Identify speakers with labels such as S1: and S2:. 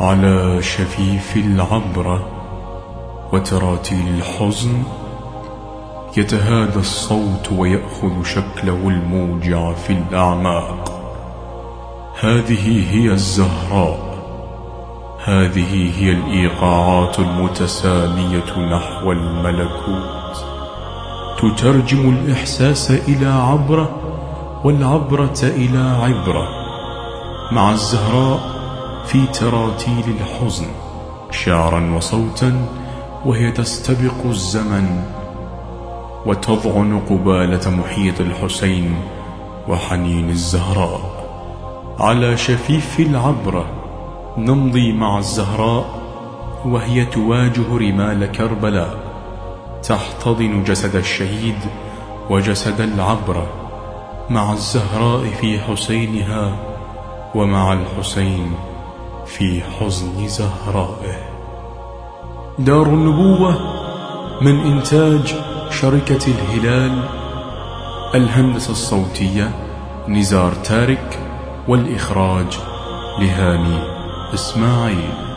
S1: على شفيف العبرة وتراتيل الحزن يتهادى الصوت ويأخذ شكله الموجع في الأعماق. هذه هي الزهراء. هذه هي الإيقاعات المتسامية نحو الملكوت. تترجم الإحساس إلى عبرة والعبرة إلى عبرة. مع الزهراء في تراتيل الحزن شعرا وصوتا وهي تستبق الزمن وتضعن قبالة محيط الحسين وحنين الزهراء. على شفيف العبرة نمضي مع الزهراء وهي تواجه رمال كربلاء. تحتضن جسد الشهيد وجسد العبرة مع الزهراء في حسينها ومع الحسين في حزن زهرائه دار النبوة من إنتاج شركة الهلال الهندسة الصوتية نزار تارك والإخراج لهاني إسماعيل.